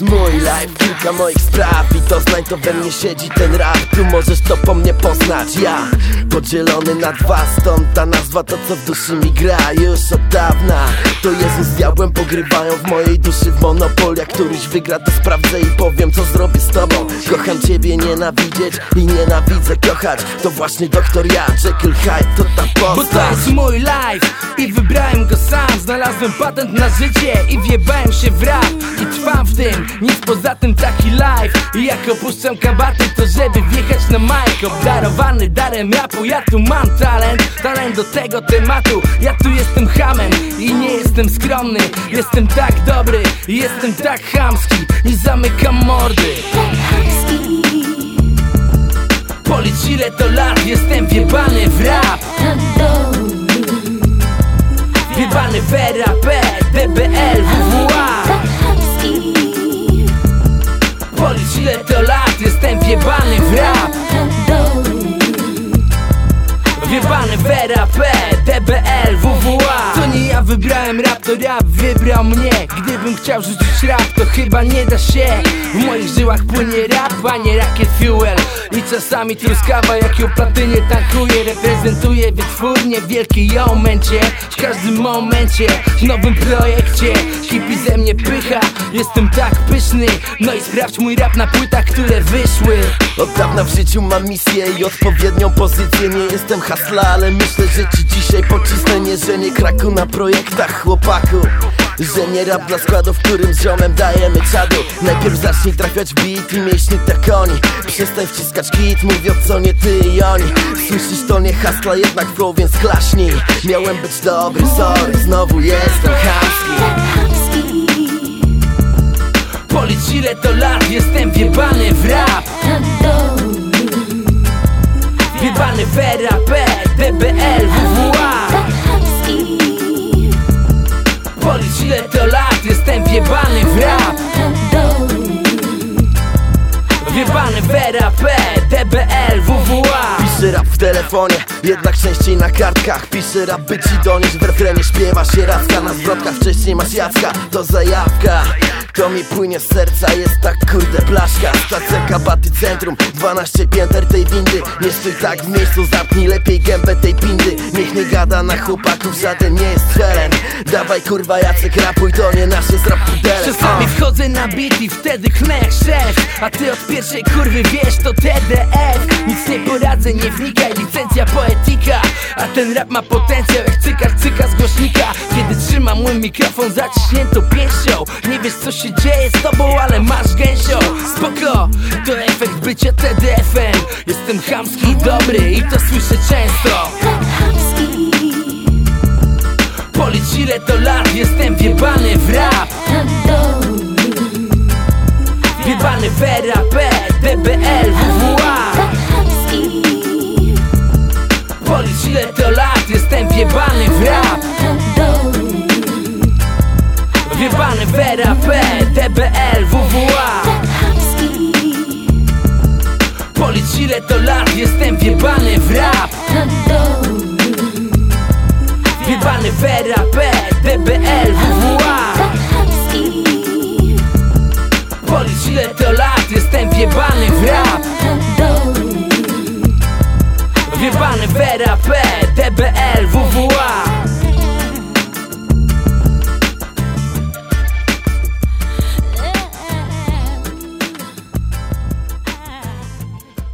jest mój life, kilka moich spraw I to znań, to we mnie siedzi ten rap. Tu możesz to po mnie poznać Ja, podzielony na dwa Stąd ta nazwa to co w duszy mi gra Już od dawna. To Jezus z diabłem pogrywają w mojej duszy w monopol. Jak któryś wygra to sprawdzę i powiem co zrobię z tobą. Kocham ciebie nienawidzieć i nienawidzę kochać. To właśnie doktor ja, Jekyll Hyde to ta Bo postać to jest mój life i wybrałem go sam. Znalazłem patent na życie i wjebałem się w rap I trwam w tym, nic poza tym taki life. I jak opuszczam kabaty to żeby wjechać na mic. Obdarowany darem rapu, ja tu mam talent. Talent do tego tematu, ja tu jestem hamem I nie jestem skromny, jestem tak dobry Jestem tak chamski. I zamykam mordy. Policz ile to lat, jestem wjebany w rap. Wjebany w RAP, DBL, WWA Policz ile to lat, jestem wjebany w rap. Wjebany w RAP, DBL, WWA To nie ja wybrałem rap, to rap wybrał mnie. Gdybym chciał rzucić rap, to chyba nie da się. W moich żyłach płynie rap, a nie rakiet fuel I czasami truskawa, jak ją platynie tankuje Reprezentuję wytwórnię w wielkiej momencie. W każdym momencie, w nowym projekcie. Hipi ze mnie pycha, jestem tak pyszny. No i sprawdź mój rap na płytach, które wyszły. Od dawna w życiu mam misję i odpowiednią pozycję. Nie jestem hasla, ale myślę, że ci dzisiaj pocisnę. Nie, że nie kraku na projektach, chłopaku że nie rap dla składu, w którym z ziomem dajemy czadu. Najpierw zacznij trafiać beat i mięśni tak oni. Przestań wciskać kit, mówiąc co nie ty i oni. Słyszysz to nie hasla, jednak flow, więc klaśnij. Miałem być dobry, sorry, znowu jestem chamski. Policz ile to lat, jestem wjebany Policz ile to lat, jestem wjebany w rap. Wjebany w RAP, DBL, WWA Piszę rap w telefonie, jednak częściej na kartkach. Piszę rap by ci donieść, w refrenie śpiewa się racka Na zwrotkach. Wcześniej masz Jacka, to zajawka To mi płynie z serca, jest tak kurde blaszka. Stacja Kabaty Centrum, 12 pięter tej windy. Nie stój tak w miejscu, zamknij lepiej gębę tej pindy. Niech nie gada na chłopaków, żaden nie jest felem Dawaj kurwa Jacek rapuj, to nie nasze z rap pudelem Czasami wchodzę na beat i wtedy chnę jak szef. A ty od pierwszej kurwy wiesz to TDF Nic nie poradzę, nie wnikaj, licencja poetyka A ten rap ma potencjał jak cykar cyka z głośnika Mikrofon zaciśniętą pięścią. Nie wiesz co się dzieje z tobą, ale masz gęsią. Spoko, to efekt bycia TDF-em Jestem chamski dobry i to słyszę często. Policz ile to lat, jestem wjebany w rap. Wjebany w RAP, DBL, W RAP, DBL, WWA Policz ile to lat, jestem wjebany w rap. Wjebany w RAP, DBL, WWA Policz ile to lat, jestem wjebany w rap